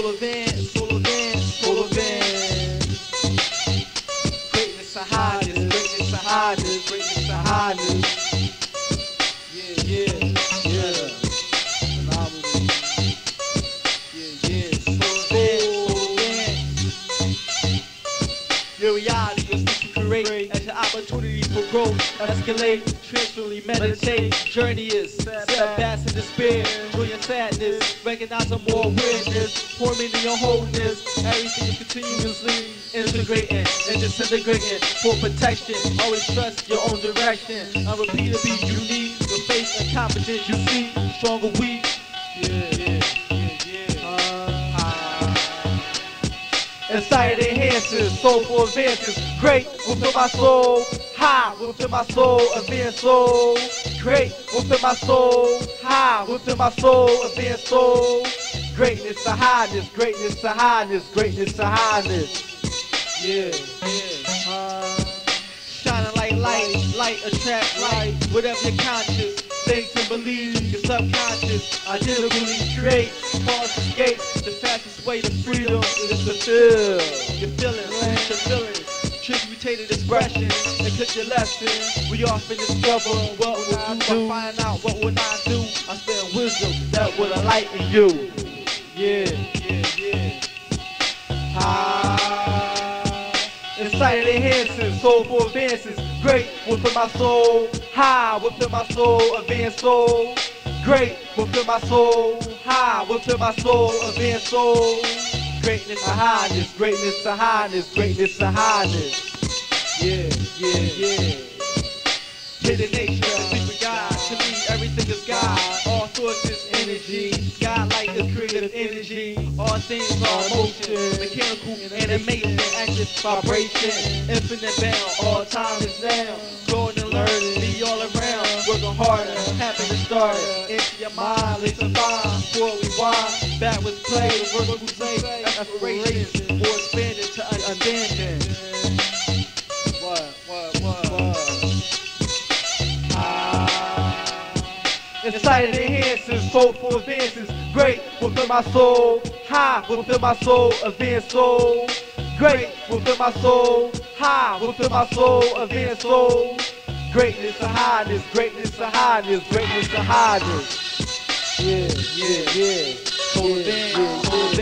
solar van, van, van. Greatness to highness, greatness to highness, greatness to highness. Yeah, yeah, yeah. Phenomenal. Yeah, yeah. Van, create opportunities for growth escalate. Transferly meditate. Journey is setbacks and despair. Through your sadness, recognizing more awareness, forming in your wholeness. Everything is continuously integrating and disintegrating for protection. Always trust your own direction. Unrepeatedly unique. The faith and confidence you see. Strong or weak. Yeah, Inside enhances, soulful advances, great within my soul, high within my soul, advanced soul, great within my soul, high within my soul, advanced soul, greatness to highness, greatness to highness, greatness to highness. Yeah, yeah. Uh, shining like light, light attracts light, whatever you're conscious. Think and believe your subconscious identically create, cause escape. The fastest way to freedom is to feel your feelings, your feelings. Tributated expression and cook your lesson. We often discover what we'll do by find out what will not do. I spend wisdom that will enlighten you. Yeah, yeah, yeah. Ah, Inside it enhances, soulful advances, great within my soul, high within my soul, advanced soul, great within my soul, high within my soul, advanced soul, greatness to highness, greatness to highness, greatness to highness. Yeah, yeah, yeah. Hidden nature, secret God. To me, everything is God. All is energy. God light is creative energy. All things are motion. Mechanical animation, active vibration. Infinite bound. All time is now. Harder. Happy to start. Into your mind. Listen fine. Before we wind. Backwards play. Vertical play. Aspiration. More expanded to un- abandon. What, what, what, ah. what? Inside enhances, soulful advances, great within my soul, high within my soul, advanced soul, great within my soul, high within my soul, advanced soul, greatness to highness, greatness to highness, greatness to highness. Yeah, yeah, yeah. Soul yeah, yeah, soul